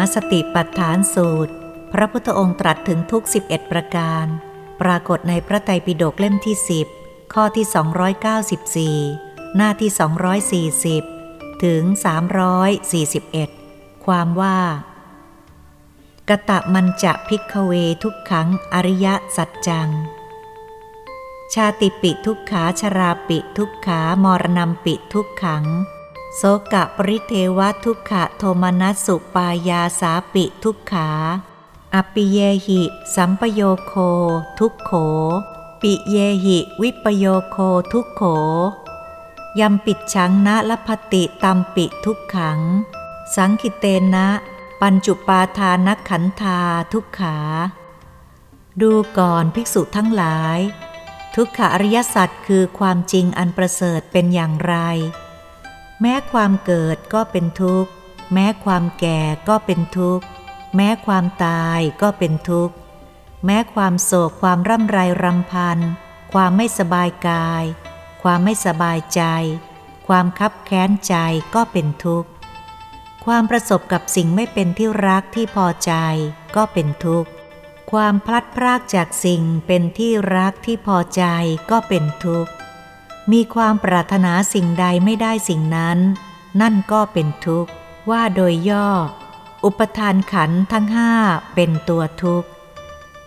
าสติปัฏฐานสูตร พระพุทธองค์ตรัสถึงทุก 11 ประการ ปรากฏในพระไตรปิฎกเล่มที่ 10 ข้อที่ 294 หน้าที่ 240 ถึง 341 ความว่ากะตะมันจะพิกเวทุกขังอริยสัจจัง ชาติปิทุกขาชราปิทุกขามรณมปิทุกขัง โสกะปริเทวทุกขะโทมนัสสุปายาสาปิทุกขาอปิเยหิ สัมปโยโค ทุกโข ปิเยหิ วิปโยโคทุกโขยำปิดชังนะละพติตัมปิทุกขัง สังคิเตนะ ปัญจุปาทานักขันธาทุกขา ดูก่อนภิกษุทั้งหลาย ทุกขอริยสัจคือความจริงอันประเสริฐเป็นอย่างไร แม้ความเกิดก็เป็นทุกข์ แม้ความแก่ก็เป็นทุกข์ แม้ความตายก็เป็นทุกข์ แม้ความโศกความร่ำไรรำพัน ความไม่สบายกาย ความไม่สบายใจ ความคับแค้นใจก็เป็นทุกข์ ความประสบกับสิ่งไม่เป็นที่รักที่พอใจก็เป็นทุกข์ ความพลัดพรากจากสิ่งเป็นที่รักที่พอใจก็เป็นทุกข์ มีความปรารถนาสิ่งใดไม่ได้สิ่งนั้น นั่นก็เป็นทุกข์ว่าโดยย่อ อุปทานขันทั้งห้าเป็นตัวทุกข์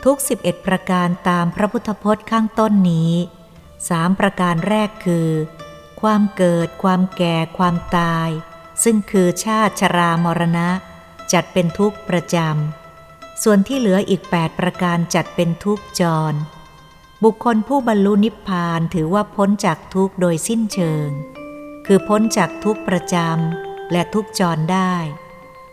ทุกสิบเอ็ดประการตามพระพุทธพจน์ข้างต้นนี้สามประการแรกคือ ความเกิด ความแก่ ความตาย ซึ่งคือชาติชรามรณะ จัดเป็นทุกข์ประจำส่วนที่เหลืออีกแปดประการจัดเป็นทุกข์จร บุคคลผู้บรรลุนิพพานถือว่าพ้นจากทุกข์โดยสิ้นเชิง คือพ้นจากทุกข์ประจำและทุกข์จรได้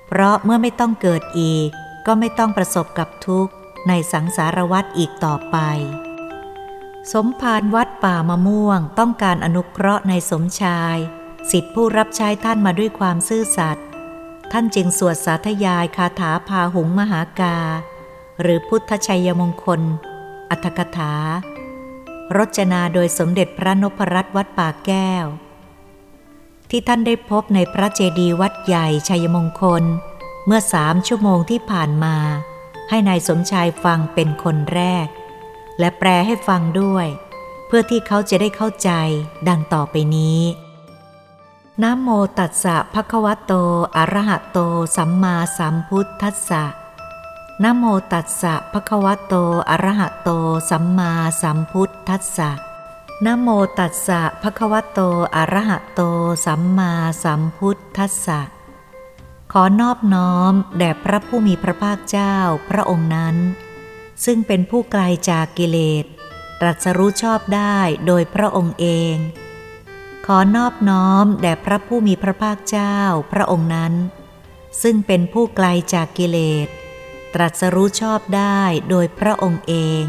เพราะเมื่อไม่ต้องเกิดอีก ก็ไม่ต้องประสบกับทุกข์ในสังสารวัฏอีกต่อไป สมภารวัดป่ามะม่วงต้องการอนุเคราะห์ในสมชาย สิทธิผู้รับใช้ท่านมาด้วยความซื่อสัตย์ท่านจึงสวดสาธยายคาถาพาหุงมหากา หรือพุทธชัยมงคล อัตถกถารจนาโดยสมเด็จพระนพรัตน์วัดป่าแก้ว ที่ท่านได้พบในพระเจดีย์วัดใหญ่ชัยมงคล เมื่อสามชั่วโมงที่ผ่านมา ให้ในายสมชายฟังเป็นคนแรก และแปลให้ฟังด้วย เพื่อที่เขาจะได้เข้าใจดังต่อไปนี้นะโมตัสสะภะคะวะโต อะระหะโต สัมมาสัมพุทธัสสะ นโมตัสสะภะคะวะโต อะระหะโต สัมมาสัมพุทธัสสะนโมตัสสะภะคะวะโต อะระหะโต สัมมาสัมพุทธัสสะ ขอนอบน้อมแด่พระผู้มีพระภาคเจ้าพระองค์นั้น ซึ่งเป็นผู้ไกลจากกิเลส ตรัสรู้ชอบได้โดยพระองค์เอง ขอนอบน้อมแด่พระผู้มีพระภาคเจ้าพระองค์นั้น ซึ่งเป็นผู้ไกลจากกิเลส ตรัสรู้ชอบได้โดยพระองค์เอง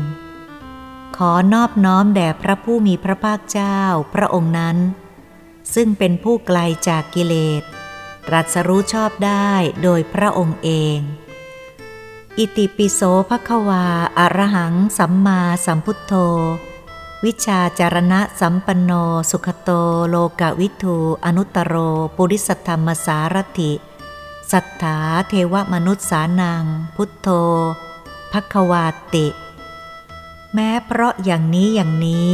ขอนอบน้อมแด่พระผู้มีพระภาคเจ้าพระองค์นั้น ซึ่งเป็นผู้ไกลจากกิเลส ตรัสรู้ชอบได้โดยพระองค์เอง อิติปิโสภควาอารหังสัมมาสัมพุทโธ วิชาจารณะสัมปันโน สุขโต โลกวิทูอนุตตโร ปุริสธรรมสารถิ สัทธาเทวมนุษย์สานัง พุทโธภควาติ แม้เพราะอย่างนี้อย่างนี้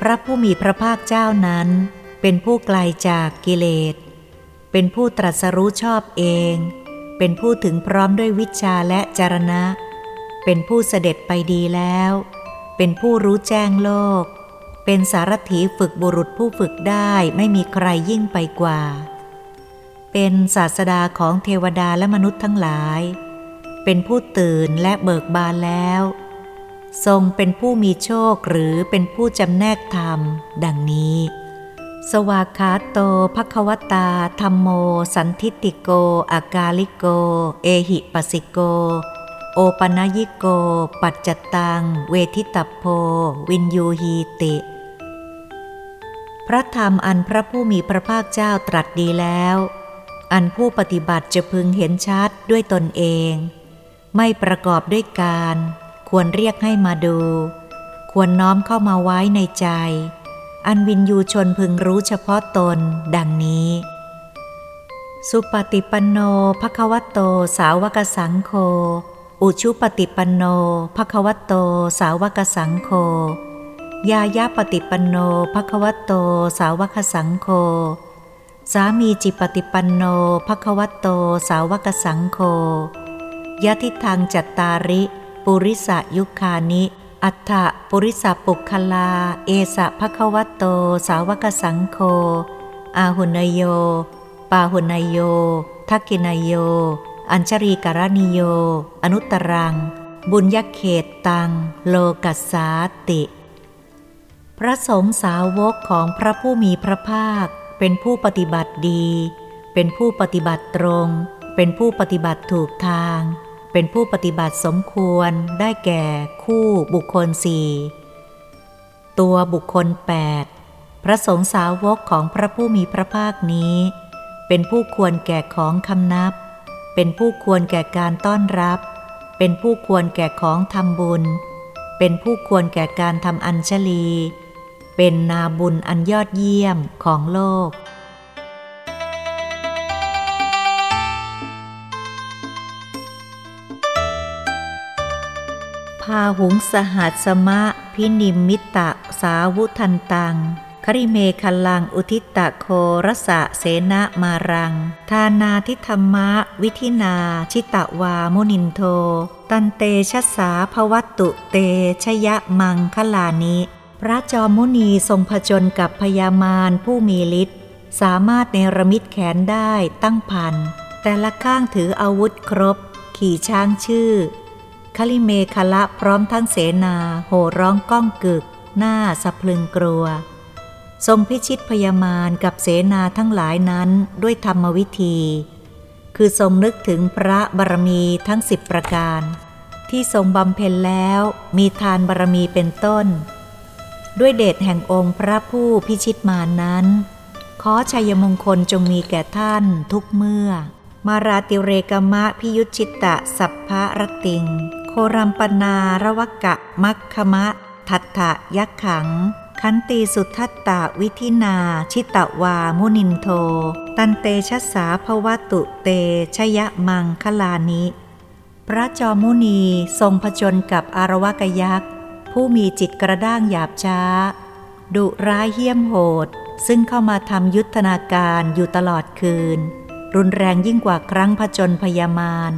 พระผู้มีพระภาคเจ้านั้น เป็นผู้ไกลจากกิเลส เป็นผู้ตรัสรู้ชอบเอง เป็นผู้ถึงพร้อมด้วยวิชาและจารณะ เป็นผู้เสด็จไปดีแล้ว เป็นผู้รู้แจ้งโลก เป็นสารถีฝึกบุรุษผู้ฝึกได้ไม่มีใครยิ่งไปกว่า เป็นศาสดาของเทวดาและมนุษย์ทั้งหลาย เป็นผู้ตื่นและเบิกบานแล้ว ทรงเป็นผู้มีโชคหรือเป็นผู้จำแนกธรรม ดังนี้ สวากขาโต ภะคะวะตาธัมโม สันทิฏฐิโก อะกาลิโก เอหิปัสสิโก โอปะนะยิโก ปัจจัตตัง เวทิตัพโพ วิญญูหีติพระธรรมอันพระผู้มีพระภาคเจ้าตรัสดีแล้ว อันผู้ปฏิบัติจะพึงเห็นชัดด้วยตนเอง ไม่ประกอบด้วยกาล ควรเรียกให้มาดู ควรน้อมเข้ามาไว้ในใจ อันวินยูชนพึงรู้เฉพาะตนดังนี้ สุปฏิปันโนภควโต สาวกสังโฆอุชุปฏิปันโนภควโต สาวกสังโฆยายาปฏิปันโนภควโต สาวกสังโฆ สามีจิปฏิปันโนภควโต สาวกสังโฆยะทิทางจัตตาริ ปุริสยุคานิ อัฏฐปุริสปุคลา เอสะภควโต สาวกสังโฆ อาหุนโย ปาหุนโย ทักกินโย อัญชรีการณิโย อนุตรัง บุญยเขตตัง โลกัสสาติ พระสงฆ์สาวกของพระผู้มีพระภาค เป็นผู้ปฏิบัติดี เป็นผู้ปฏิบัติตรง เป็นผู้ปฏิบัติถูกทาง เป็นผู้ปฏิบัติสมควรได้แก่คู่บุคคลสี่ตัวบุคคลแปดพระสงฆ์สาวกของพระผู้มีพระภาคนี้ เป็นผู้ควรแก่ของคำนับ เป็นผู้ควรแก่การต้อนรับ เป็นผู้ควรแก่ของทำบุญ เป็นผู้ควรแก่การทำอัญชลี เป็นนาบุญอันยอดเยี่ยมของโลก พาหุงสหัสมะพินิมิตะสาวุทันตัง คริเมคลังอุทิตะโครสะเสนามารัง ทานาทิธรรมะ วิธินา ชิตะวามุนินโท ตันเตชะสาภวัตตุเตชยะมังคลานิ พระจอมมุนีทรงผจญกับพญามารผู้มีฤทธิ์สามารถเนรมิตแขนได้ตั้งพัน แต่ละข้างถืออาวุธครบ ขี่ช้างชื่อคลิเมคละพร้อมทั้งเสนาโห่ร้องก้องกึก หน้าสะพลึงกลัว ทรงพิชิตพยามารกับเสนาทั้งหลายนั้นด้วยธรรมวิธี คือทรงนึกถึงพระบารมีทั้งสิบประการ ที่ทรงบำเพ็ญแล้วมีทานบารมีเป็นต้น ด้วยเดชแห่งองค์พระผู้พิชิตมานั้น ขอชัยมงคลจงมีแก่ท่านทุกเมื่อ มาราติเรกมะพิยุชิตะ สัพพะรติง โครัมปนาระวกะมัคคมะ ทัตถะยักขังขันตีสุทัตตาวิธินา ชิตวามุนินโท ตันเตชะสาภวตุเตชยะมังคลานิ พระจอมุนีทรงผจญกับอารวกยักษ์ ผู้มีจิตกระด้างหยาบช้า ดุร้ายเหี้ยมโหด ซึ่งเข้ามาทำยุทธนาการอยู่ตลอดคืน รุนแรงยิ่งกว่าครั้งผจญพยามาร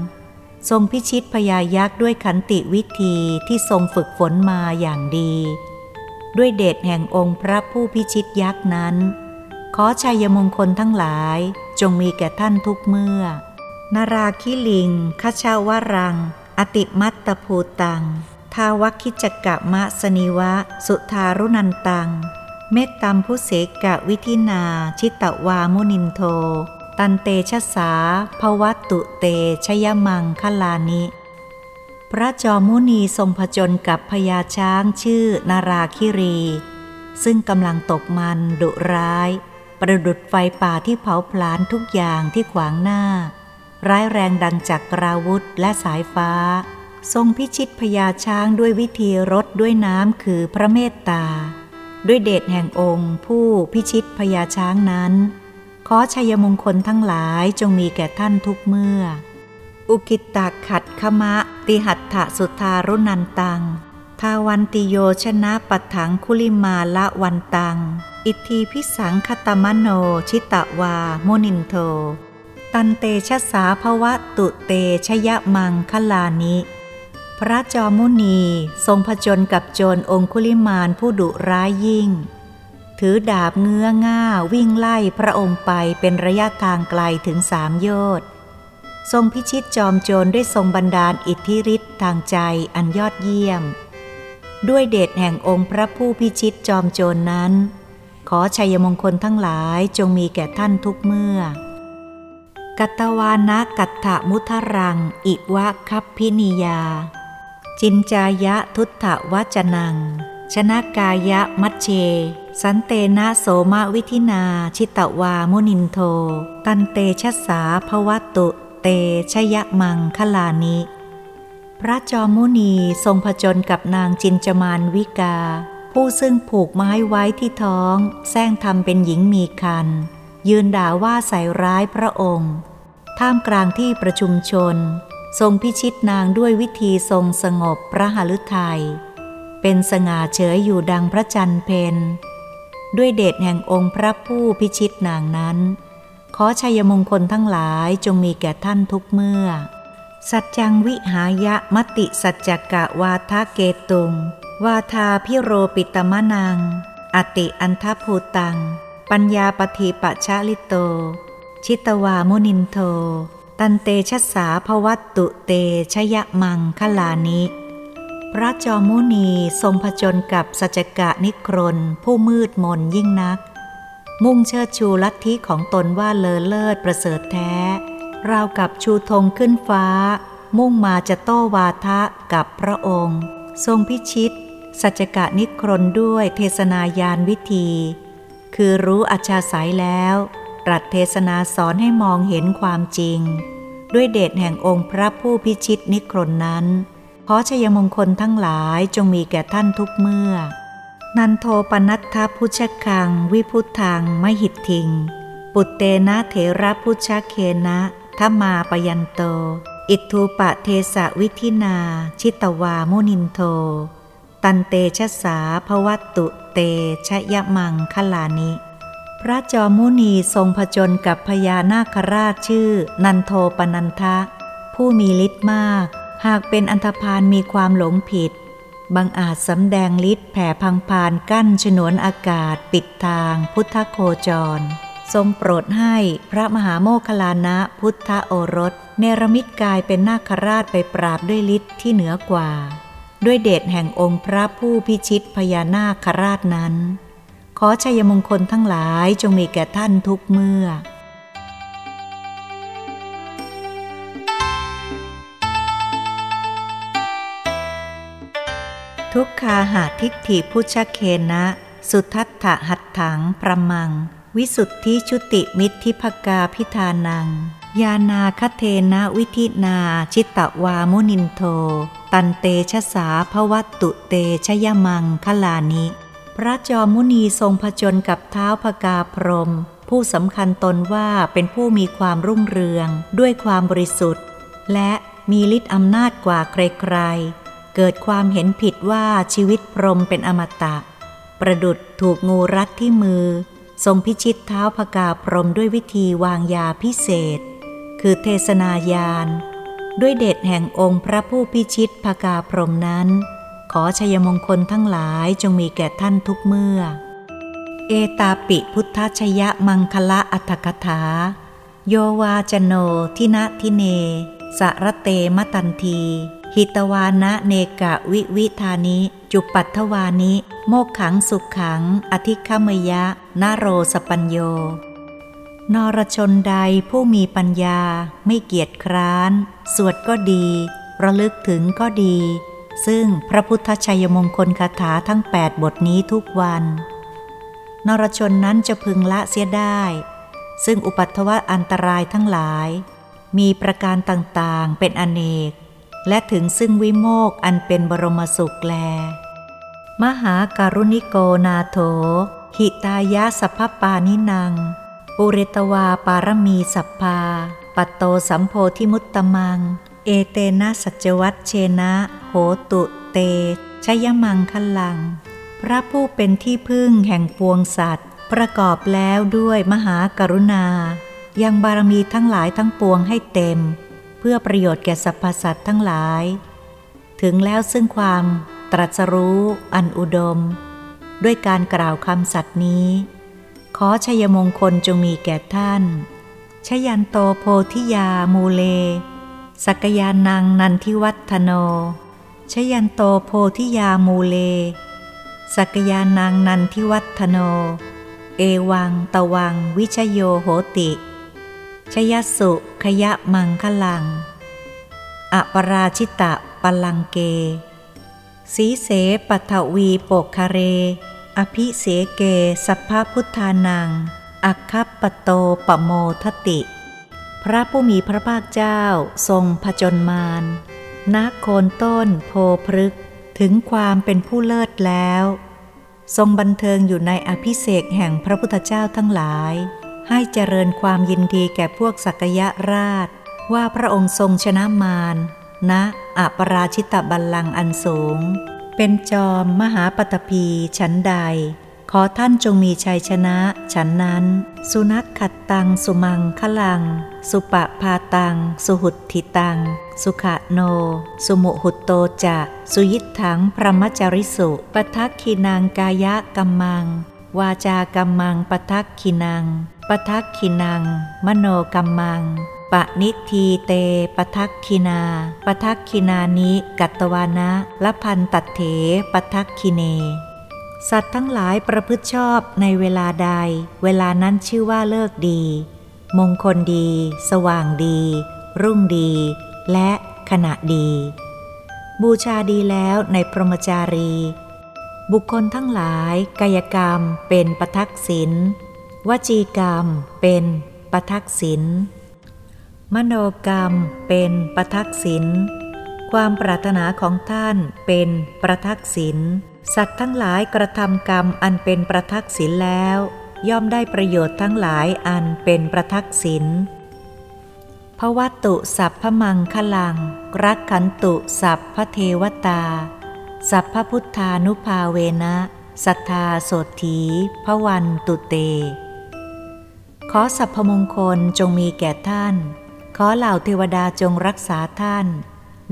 ทรงพิชิตพยายักษ์ด้วยขันติวิธีที่ทรงฝึกฝนมาอย่างดี ด้วยเดชแห่งองค์พระผู้พิชิตยักษ์นั้น ขอชัยมงคลทั้งหลายจงมีแก่ท่านทุกเมื่อ นาราคิลิงขชาวรัง อติมัตตภูตัง ทาวัคิจกะมะสนิวะ สุทารุนันตัง เมตตัมผู้เสกะวิธินา ชิตวามุนินโท ตันเตชะสาภวัตตุเตชยมังคลานิ พระจอมุนีทรงผจญกับพญาช้างชื่อนาราคิรี ซึ่งกำลังตกมันดุร้าย ประดุดไฟป่าที่เผาผลาญทุกอย่างที่ขวางหน้า ร้ายแรงดังจากกราวุธและสายฟ้า ทรงพิชิตพญาช้างด้วยวิธีรดด้วยน้ำคือพระเมตตา ด้วยเดชแห่งองค์ ผู้พิชิตพญาช้างนั้น ขอชัยมงคลทั้งหลายจงมีแก่ท่านทุกเมื่อ อุกิตาขัดขมะ ติหัตถสุธารุนันตัง ทาวันติโยชนะปัถังคุลิมาละวันตัง อิทธิพิสังคตมโนชิตะวาโมนินโท ตันเตชะสาภวะตุเตชยะมังคลานิ ระจอมุนีทรงผจญกับโจรองคุลิมานผู้ดุร้ายยิ่ง ถือดาบเงื้อง่าวิ่งไล่พระองค์ไปเป็นระยะทางไกลถึงสามโยชน์ทรงพิชิตจอมโจรด้วยทรงบันดาลอิทธิฤทธิ์ทางใจอันยอดเยี่ยม ด้วยเดชแห่งองค์พระผู้พิชิตจอมโจรนนั้น ขอชัยมงคลทั้งหลายจงมีแก่ท่านทุกเมื่อ กัตวานะกัตถมุทรัง อิวะคับพินิยา จินจายะทุตถวจนัง ชนะกายะมัชเช สันเตนะโสมวิธินาชิตวามุนินโท ตันเตชะสาภวตุเตชยมังคลานิ พระจอมมุนีทรงผจญกับนางจินจมานวิกา ผู้ซึ่งผูกไม้ไว้ที่ท้องแซงทำเป็นหญิงมีคัน ยืนด่าว่าใส่ร้ายพระองค์ ท่ามกลางที่ประชุมชน ทรงพิชิตนางด้วยวิธีทรงสงบพระหฤทยัย เป็นสง่าเฉยอยู่ดังพระจันทร์เพนด้วยเดชแห่งองค์พระผู้พิชิตนางนั้น ขอชัยมงคลทั้งหลายจงมีแก่ท่านทุกเมื่อ สัจจังวิหายะมติสัจจกะวาทะเกตุง วาทาพิโรปิตมะนัง อติอันทภูตัง ปัญญาปฏิปะชาลิโต ชิตวามุนินโท ตันเตชัสสาภวัตตุเตชยมังคลานิพระจอมุนีทรงผจญกับสัจกะนิครนผู้มืดมนยิ่งนัก มุ่งเชิดชูลัทธิของตนว่าเลอเลิศประเสริฐแท้ ราวกับชูธงขึ้นฟ้า มุ่งมาจะโต้วาทะกับพระองค์ ทรงพิชิต สัจกะนิครนด้วยเทศนายานวิธี คือรู้อัจฉริยแล้ว ตรัสเทศนาสอนให้มองเห็นความจริง ด้วยเดชแห่งองค์พระผู้พิชิตนิครนนั้น ขอชยมงคลทั้งหลายจงมีแก่ท่านทุกเมื่อ นันโทปนัตถพุชคัง วิพุทธังมหิตทิง ปุตเตนะเถระพุชเคนะทมาปยันโต อิทูปะเทสะวิธินา ชิตวามุนินโท ตันเตชะสาภวัตตุเตชะยะมังคลานิ พระจอมุนีทรงผจญกับพญานาคราชชื่อ นันโทปนันทะ ผู้มีฤทธิ์มาก หากเป็นอันธพาลมีความหลงผิดบางอาจสำแดงฤทธิ์แผ่พังพานกั้นฉนวนอากาศปิดทางพุทธโคจร ทรงโปรดให้พระมหาโมคลานะพุทธโอรส เนรมิตกายเป็นนาคราชไปปราบด้วยฤทธิ์ที่เหนือกว่า ด้วยเดชแห่งองค์พระผู้พิชิตพญานาคราชนั้น ขอชัยมงคลทั้งหลายจงมีแก่ท่านทุกเมื่อ ทุกขาหาทิฏฐิพุชเคนะ สุทัตถหัตถังประมัง วิสุทธิชุติมิทิภกาพิธานัง ยานาคเทนะวิธินาชิตตวามุนินโท ตันเตชะสาภวัตตุเตชยมังคลานิ พระจอมุนีทรงผจญกับเท้าพกาพรม ผู้สำคัญตนว่าเป็นผู้มีความรุ่งเรืองด้วยความบริสุทธิ์ และมีฤทธิ์อำนาจกว่าใครๆ เกิดความเห็นผิดว่าชีวิตพรมเป็นอมตะ ประดุดถูกงูรัดที่มือ ทรงพิชิตเท้าพกาพรมด้วยวิธีวางยาพิเศษ คือเทศนายาน ด้วยเดชแห่งองค์พระผู้พิชิตพกาพรมนั้น ขอชัยมงคลทั้งหลายจงมีแก่ท่านทุกเมื่อ เอตาปิพุทธชยะมังคละอัตถกถา โยวาจโนทินะทิเน สระเตมตันที หิตวานะเนกะวิวิธานิ จุปัตถวานิ โมกขังสุขขัง อธิคมยะนาโรสปัญโย นรชนใดผู้มีปัญญาไม่เกียจคร้าน สวดก็ดี ระลึกถึงก็ดี ซึ่งพระพุทธชัยมงคลคาถาทั้งแปดบทนี้ทุกวัน นรชนนั้นจะพึงละเสียได้ ซึ่งอุปัตถวะอันตรายทั้งหลาย มีประการต่างๆเป็นอเนก และถึงซึ่งวิโมกอันเป็นบรมสุขแล มหาการุณิโกนาโถ หิตายะสัพพปานินางปุเรตวาปารมีสัพพา ปัตโตสัมโพธิมุตตมัง เอเตนะสัจวัตเชนะ ตุเตชยมังคลัง พระผู้เป็นที่พึ่งแห่งปวงสัตว์ ประกอบแล้วด้วยมหากรุณา ยังบารมีทั้งหลายทั้งปวงให้เต็ม เพื่อประโยชน์แก่สรรพสัตว์ทั้งหลาย ถึงแล้วซึ่งความตรัสรู้อันอุดม ด้วยการกล่าวคำสัตย์นี้ ขอชัยมงคลจงมีแก่ท่านชยันโตโพธิยามูเล สักยานังนันทิวัฒโน ชยันโตโพธิยามูเล สักยานังนันทิวัฒโน เอวังตวังวิชโยโหติ ชยสุขยะมังคลัง อปราชิตะปลังเก สีเสปัทวีโปกคเร อภิเสเกสัพพพุทธานัง อัคคปโตปโมทติ พระผู้มีพระภาคเจ้าทรงผจญมาร นักโคนต้นโพพฤกถึงความเป็นผู้เลิศแล้ว ทรงบันเทิงอยู่ในอภิเศกแห่งพระพุทธเจ้าทั้งหลาย ให้เจริญความยินดีแก่พวกสักยะราช ว่าพระองค์ทรงชนะมารณนะอัปราชิตบัลลังก์อันสูง เป็นจอมมหาปตพีชั้นใด อท่านจงมีชัยชนะ ฉันนั้น สุนัขขัดตัง สุมังคลัง สุปะพาตัง สุหุตทิตัง สุขะโน สุมุหุตโตจะ สุยิทถังพระมจริสุปทักขีนางกายะกัมมัง วาจากัมมังปทักขีนางปทักขินังมโนกัมมังปนิทีเตปทักขินาปทักขินานิ กัตวานะละพันตัดเถปทักขิเน สัตว์ทั้งหลายประพฤติชอบในเวลาใด เวลานั้นชื่อว่าเลิกดี มงคลดี สว่างดี รุ่งดี และขณะดี บูชาดีแล้วในพรหมจารี บุคคลทั้งหลายกายกรรมเป็นประทักษิณวจีกรรมเป็นประทักษิณมโนกรรมเป็นประทักษิณความปรารถนาของท่านเป็นประทักษิณ สัตว์ทั้งหลายกระทำกรรมอันเป็นประทักษิณแล้ว ย่อมได้ประโยชน์ทั้งหลายอันเป็นประทักษิณพระวัตุสัพพมังคลัง รักขันตุสัพพเทวตา สัพพพุทธานุภาเวนะสัทธาโสถีพวันตุเต ขอสัพพมงคลจงมีแก่ท่าน ขอเหล่าเทวดาจงรักษาท่าน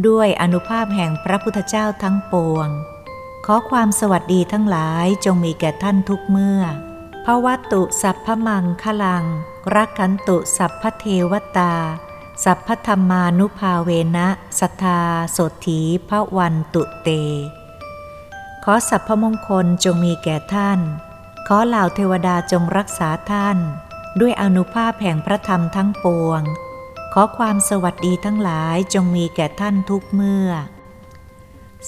ด้วยอนุภาพแห่งพระพุทธเจ้าทั้งปวง ขอความสวัสดีทั้งหลายจงมีแก่ท่านทุกเมื่อพระวัตุสัพพมังคลัง รักขันตุสัพพเทวตา สัพพธรรมานุภาเวนะสัทธาโสถีพระวันตุเต ขอสัพพมงคลจงมีแก่ท่าน ขอเหล่าเทวดาจงรักษาท่าน ด้วยอนุภาพแห่งพระธรรมทั้งปวง ขอความสวัสดีทั้งหลายจงมีแก่ท่านทุกเมื่อ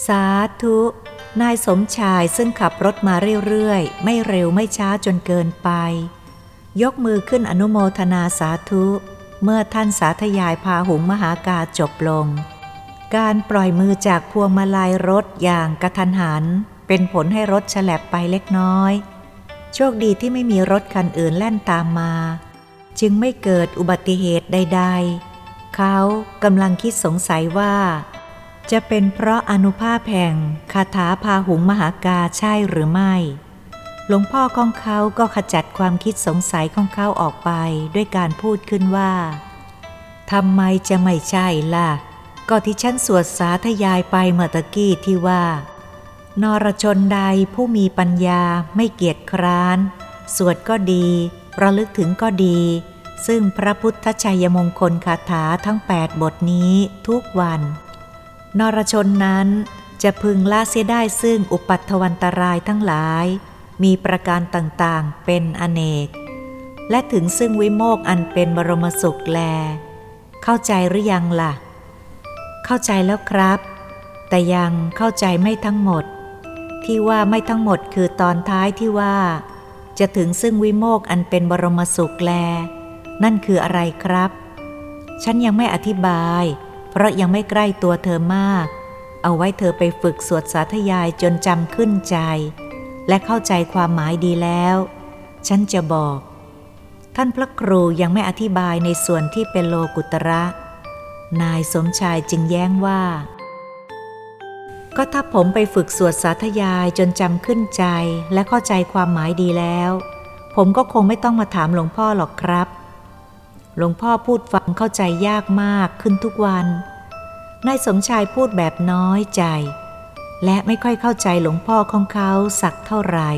สาธุ นายสมชายซึ่งขับรถมาเรื่อยๆ ไม่เร็วไม่ช้าจนเกินไป ยกมือขึ้นอนุโมทนาสาธุ เมื่อท่านสาธยายพาหุงมหากาจบลง การปล่อยมือจากพวงมาลัยรถอย่างกระทันหัน เป็นผลให้รถฉลับไปเล็กน้อย โชคดีที่ไม่มีรถคันอื่นแล่นตามมา จึงไม่เกิดอุบัติเหตุใด ๆ เขากำลังคิดสงสัยว่า จะเป็นเพราะอนุภาพแห่งคาถาพาหุงมหากาใช่หรือไม่ หลวงพ่อของเขาก็ขจัดความคิดสงสัยของเขาออกไปด้วยการพูดขึ้นว่าทำไมจะไม่ใช่ล่ะ ก็ที่ฉันสวดสาธยายไปเมื่อตะกี้ที่ว่า นรชนใดผู้มีปัญญาไม่เกียจคร้าน สวดก็ดีระลึกถึงก็ดี ซึ่งพระพุทธชัยมงคลคาถาทั้งแปดบทนี้ทุกวัน นรชนนั้นจะพึงละเสียได้ซึ่งอุปัตวันตรายทั้งหลาย มีประการต่างๆเป็นอเนก และถึงซึ่งวิโมกอันเป็นบรมสุขแล เข้าใจหรือยังละ่ะ เข้าใจแล้วครับ แต่ยังเข้าใจไม่ทั้งหมด ที่ว่าไม่ทั้งหมดคือตอนท้ายที่ว่า จะถึงซึ่งวิโมกอันเป็นบรมสุขแล นั่นคืออะไรครับ ฉันยังไม่อธิบาย เพราะยังไม่ใกล้ตัวเธอมาก เอาไว้เธอไปฝึกสวดสาธยายจนจำขึ้นใจ และเข้าใจความหมายดีแล้ว ฉันจะบอก ท่านพระครูยังไม่อธิบายในส่วนที่เป็นโลกุตระ นายสมชายจึงแย้งว่า ก็ถ้าผมไปฝึกสวดสาธยายจนจำขึ้นใจและเข้าใจความหมายดีแล้ว ผมก็คงไม่ต้องมาถามหลวงพ่อหรอกครับ หลวงพ่อพูดฟังเข้าใจยากมากขึ้นทุกวัน นายสมชายพูดแบบน้อยใจ และไม่ค่อยเข้าใจหลวงพ่อของเขาสักเท่าไหร่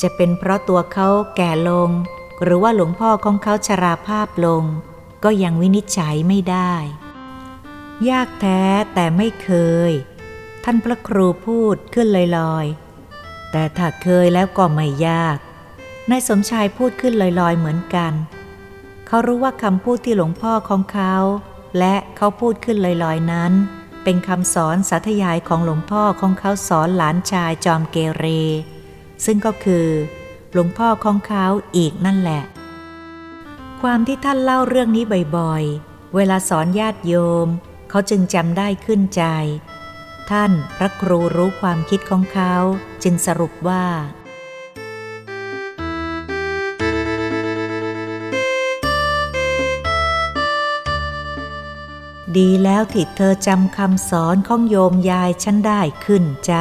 จะเป็นเพราะตัวเขาแก่ลง หรือว่าหลวงพ่อของเขาชราภาพลง ก็ยังวินิจฉัยไม่ได้ ยากแท้แต่ไม่เคย ท่านพระครูพูดขึ้นลอยๆ แต่ถ้าเคยแล้วก็ไม่ยาก นายสมชายพูดขึ้นลอยๆเหมือนกัน เขารู้ว่าคำพูดที่หลวงพ่อของเขา และเขาพูดขึ้นลอยๆนั้น เป็นคำสอนสาธยายของหลวงพ่อของเขาสอนหลานชายจอมเกเร ซึ่งก็คือ หลวงพ่อของเขาอีกนั่นแหละ ความที่ท่านเล่าเรื่องนี้บ่อยๆ เวลาสอนญาติโยม เขาจึงจำได้ขึ้นใจ ท่านพระครูรู้ความคิดของเขา จึงสรุปว่า ดีแล้วที่เธอจำคำสอนของโยมยายฉันได้ขึ้นใจ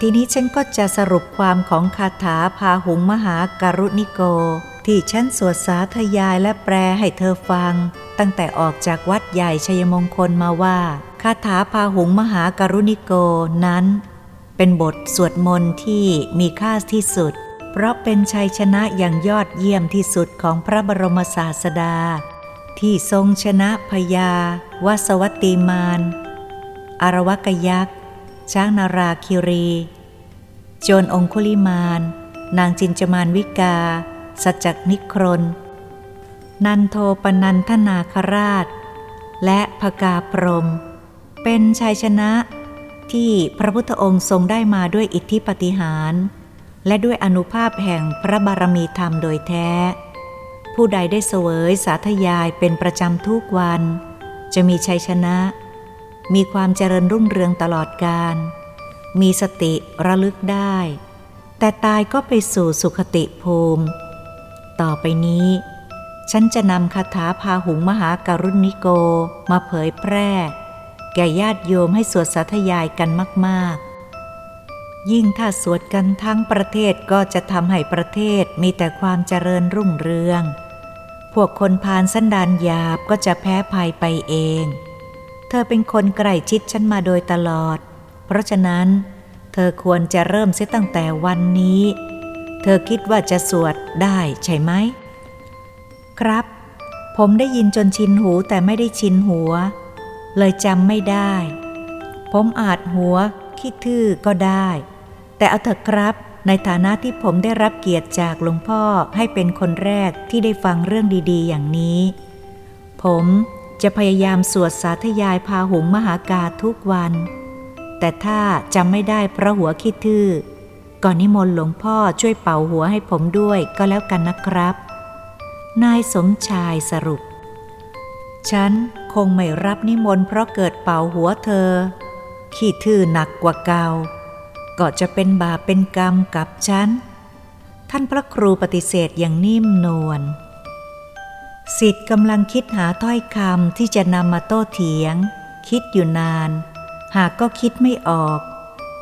ทีนี้ฉันก็จะสรุปความของคาถาพาหุงมหาการุณิโก ที่ฉันสวดสาธยายและแปลให้เธอฟัง ตั้งแต่ออกจากวัดใหญ่ชัยมงคลมาว่าคาถาพาหุงมหาการุณิโกนั้น เป็นบทสวดมนต์ที่มีค่าที่สุด เพราะเป็นชัยชนะอย่างยอดเยี่ยมที่สุดของพระบรมศาสดา ที่ทรงชนะพยาวสวัติมานอารวกยักษ์ ช้างนาราคิรี โจรองคุลิมาน นางจินจมานวิกา สัจจนิครน นันโทปนันทนาคราช และพกาพรม เป็นชัยชนะที่พระพุทธองค์ทรงได้มาด้วยอิทธิปฏิหาร และด้วยอนุภาพแห่งพระบารมีธรรมโดยแท้ ผู้ใดได้เสวยสาธยายเป็นประจำทุกวัน จะมีชัยชนะ มีความเจริญรุ่งเรืองตลอดกาลมีสติระลึกได้ แต่ตายก็ไปสู่สุขติภูมิ ต่อไปนี้ ฉันจะนำคาถาพาหุงมหาการุณิโกมาเผยแพร่ แก่ญาติโยมให้สวดสาธยายกันมากๆยิ่งถ้าสวดกันทั้งประเทศก็จะทำให้ประเทศมีแต่ความเจริญรุ่งเรือง พวกคนพานสันดานหยาบก็จะแพ้ภัยไปเอง เธอเป็นคนใกล้ชิดฉันมาโดยตลอด เพราะฉะนั้น เธอควรจะเริ่มเสียตั้งแต่วันนี้ เธอคิดว่าจะสวดได้ใช่ไหม ครับ ผมได้ยินจนชินหูแต่ไม่ได้ชินหัว เลยจำไม่ได้ ผมอาจหัวคิดทื่อก็ได้ แต่เอาเถอะครับ ในฐานะที่ผมได้รับเกียรติจากหลวงพ่อให้เป็นคนแรกที่ได้ฟังเรื่องดีๆ อย่างนี้ ผมจะพยายามสวดสาธยายพาหุงมหากาทุกวัน แต่ถ้าจำไม่ได้เพราะหัวคิดทื่อ ก่อนนิมนต์หลวงพ่อช่วยเป่าหัวให้ผมด้วยก็แล้วกันนะครับ นายสมชายสรุป ฉันคงไม่รับนิมนต์เพราะเกิดเป่าหัวเธอ ขี้ทื่อหนักกว่าเกา่า ก็จะเป็นบาปเป็นกรรมกับฉัน ท่านพระครูปฏิเสธอย่างนิ่มนวลสิทธิ์กำลังคิดหาถ้อยคำที่จะนำมาโต้เถียง คิดอยู่นาน หากก็คิดไม่ออก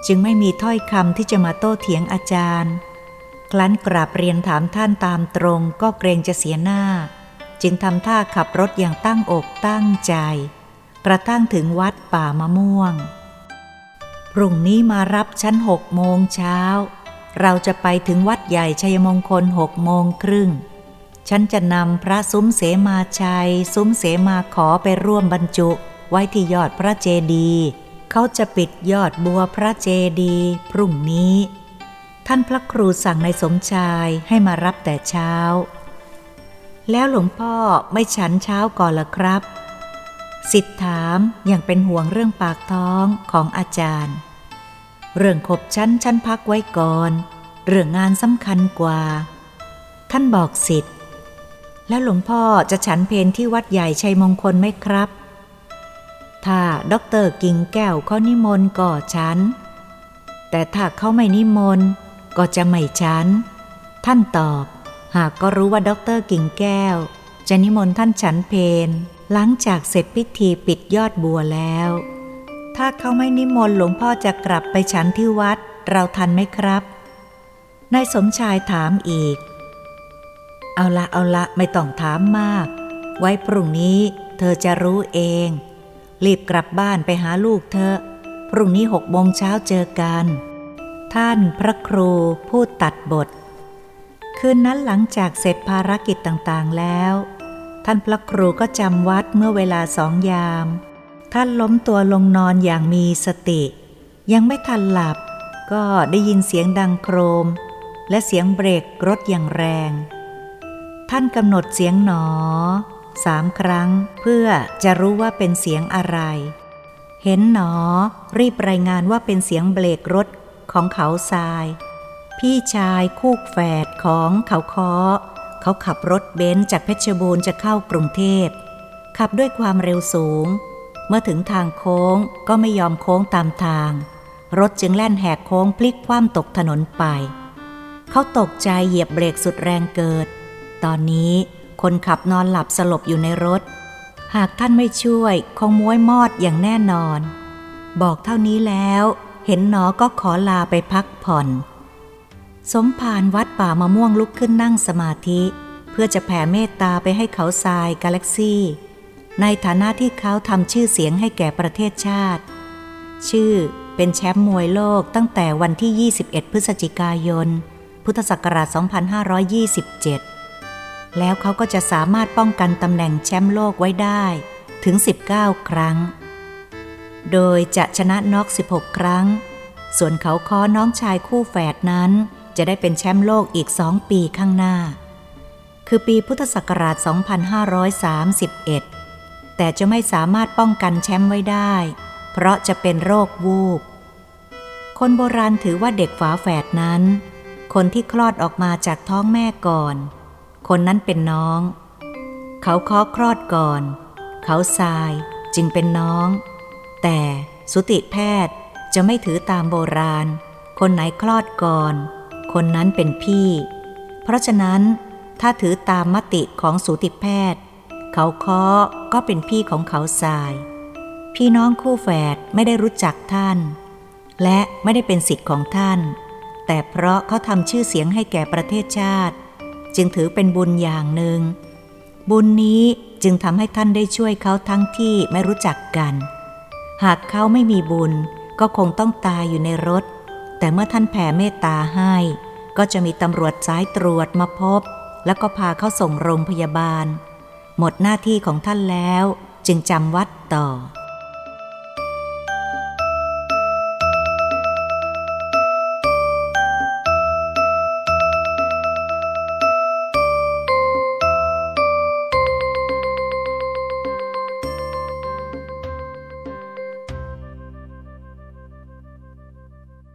จึงไม่มีถ้อยคำที่จะมาโต้เถียงอาจารย์คลั้นกราบเรียนถามท่านตามตรงก็เกรงจะเสียหน้า จึงทำท่าขับรถอย่างตั้งอกตั้งใจ กระทั่งถึงวัดป่ามะม่วง พรุ่งนี้มารับฉันหกโมงเช้า เราจะไปถึงวัดใหญ่ชัยมงคลหกโมงครึ่ง ฉันจะนำพระซุ้มเสมาชัย ซุ้มเสมาขอไปร่วมบรรจุไว้ที่ยอดพระเจดีย์เขาจะปิดยอดบัวพระเจดีย์พรุ่งนี้ ท่านพระครูสั่งในสมชายให้มารับแต่เช้า แล้วหลวงพ่อไม่ฉันเช้าก่อนละครับ ศิษย์ถามอย่างเป็นห่วงเรื่องปากท้องของอาจารย์ เรื่องขบชั้นชั้นพักไว้ก่อน เรื่องงานสำคัญกว่า ท่านบอกศิษย์ แล้วหลวงพ่อจะฉันเพลที่วัดใหญ่ชัยมงคลไหมครับ ถ้าด็อกเตอร์กิ่งแก้วเขานิมนต์ก็ฉัน แต่ถ้าเขาไม่นิมนต์ก็จะไม่ฉัน ท่านตอบ หากก็รู้ว่าด็อกเตอร์กิ่งแก้ว จะนิมนต์ท่านฉันเพล หลังจากเสร็จพิธีปิดยอดบัวแล้ว ถ้าเขาไม่นิมนต์หลวงพ่อจะกลับไปฉันที่วัดเราทันไหมครับ นายสมชายถามอีก เอาละเอาละไม่ต้องถามมาก ไว้พรุ่งนี้เธอจะรู้เอง รีบกลับบ้านไปหาลูกเธอ พรุ่งนี้หกโมงเช้าเจอกัน ท่านพระครูพูดตัดบท คืนนั้นหลังจากเสร็จภารกิจต่างๆแล้ว ท่านพระครูก็จำวัดเมื่อเวลาสองยาม ท่านล้มตัวลงนอนอย่างมีสติ ยังไม่ทันหลับ ก็ได้ยินเสียงดังโครม และเสียงเบรกรถอย่างแรง ท่านกำหนดเสียงหนอสามครั้งเพื่อจะรู้ว่าเป็นเสียงอะไร เห็นหนอ รีบรายงานว่าเป็นเสียงเบรกรถของเขาทราย พี่ชายคู่แฝดของเขาคอ เขาขับรถเบนซ์จากเพชรบูรณ์จะเข้ากรุงเทพ ขับด้วยความเร็วสูง เมื่อถึงทางโค้งก็ไม่ยอมโค้งตามทาง รถจึงแล่นแหกโค้งพลิกคว่ำตกถนนไป เขาตกใจเหยียบเบรกสุดแรงเกิด ตอนนี้คนขับนอนหลับสลบอยู่ในรถ หากท่านไม่ช่วยคงม้วยมอดอย่างแน่นอน บอกเท่านี้แล้ว เห็นหนอก็ขอลาไปพักผ่อน สมภารวัดป่ามะม่วงลุกขึ้นนั่งสมาธิ เพื่อจะแผ่เมตตาไปให้เขาทรายกาแล็กซี่ ในฐานะที่เขาทำชื่อเสียงให้แก่ประเทศชาติ ชื่อเป็นแชมป์มวยโลกตั้งแต่วันที่ 21 พฤศจิกายน พุทธศักราช 2527 แล้วเขาก็จะสามารถป้องกันตำแหน่งแชมป์โลกไว้ได้ถึง 19 ครั้ง โดยจะชนะน็อก 16 ครั้ง ส่วนเขาค้อน้องชายคู่แฝดนั้น จะได้เป็นแชมป์โลกอีกสองปีข้างหน้า คือปีพุทธศักราช 2531 แต่จะไม่สามารถป้องกันแชมป์ไว้ได้ เพราะจะเป็นโรควูบ คนโบราณถือว่าเด็กฝาแฝดนั้น คนที่คลอดออกมาจากท้องแม่ก่อน คนนั้นเป็นน้อง เขาเคาะคลอดก่อน เขาทรายจึงเป็นน้อง แต่สุติแพทย์จะไม่ถือตามโบราณ คนไหนคลอดก่อน คนนั้นเป็นพี่ เพราะฉะนั้นถ้าถือตามมติของสูติแพทย์ เขาเคาะก็เป็นพี่ของเขาทราย พี่น้องคู่แฝดไม่ได้รู้จักท่าน และไม่ได้เป็นสิทธิ์ของท่าน แต่เพราะเขาทำชื่อเสียงให้แก่ประเทศชาติ จึงถือเป็นบุญอย่างหนึ่ง บุญนี้จึงทำให้ท่านได้ช่วยเขาทั้งที่ไม่รู้จักกัน หากเขาไม่มีบุญก็คงต้องตายอยู่ในรถ แต่เมื่อท่านแผ่เมตตาให้ ก็จะมีตำรวจสายตรวจมาพบ แล้วก็พาเขาส่งโรงพยาบาล หมดหน้าที่ของท่านแล้วจึงจำวัดต่อ